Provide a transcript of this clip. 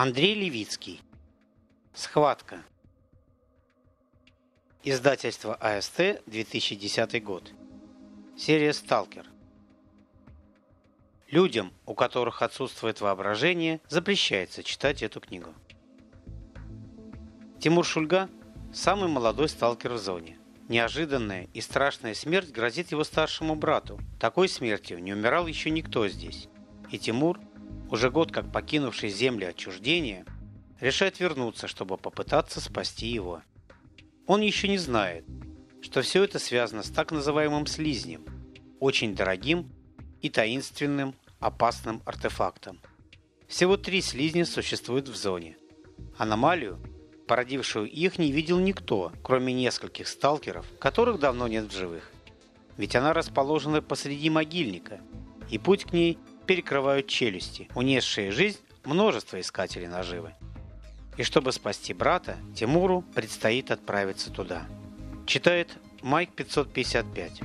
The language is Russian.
Андрей Левицкий. Схватка. Издательство АСТ, 2010 год. Серия «Сталкер». Людям, у которых отсутствует воображение, запрещается читать эту книгу. Тимур Шульга – самый молодой сталкер в зоне. Неожиданная и страшная смерть грозит его старшему брату. Такой смертью не умирал еще никто здесь. И Тимур, уже год как покинувший земли отчуждения, решает вернуться, чтобы попытаться спасти его. Он еще не знает, что все это связано с так называемым слизнем, очень дорогим и таинственным опасным артефактом. Всего три слизня существуют в зоне. Аномалию, породившую их, не видел никто, кроме нескольких сталкеров, которых давно нет в живых. Ведь она расположена посреди могильника, и путь к ней перекрывают челюсти, унесшие жизнь множество искателей наживы. И чтобы спасти брата, Тимуру предстоит отправиться туда. Читает Майк 555.